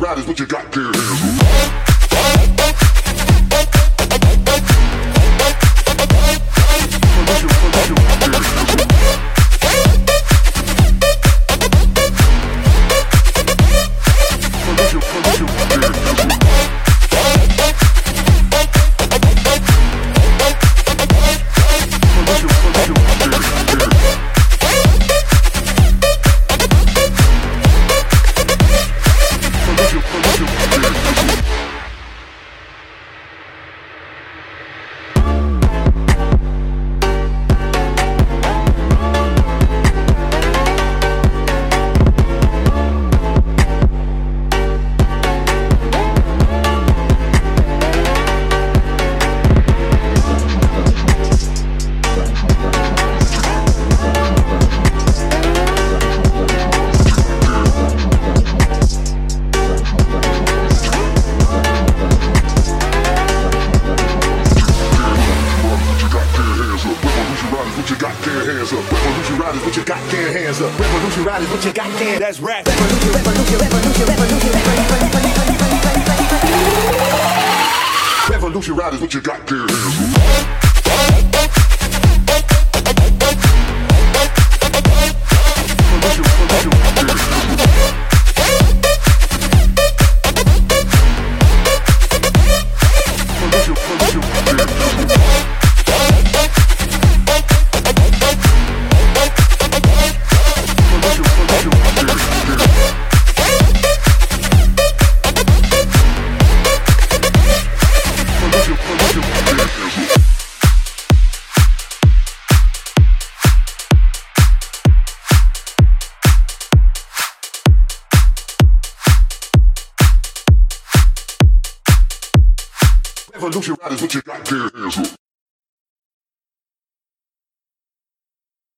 riders, put your goddamn hands put your goddamn hands up. Revolution riders, put your goddamn. That's rap. Revolution, revolution, revolution, revolution, revolution. Revolution revolution riders, put your goddamn hands up. Revolution riders, put your goddamn hands up.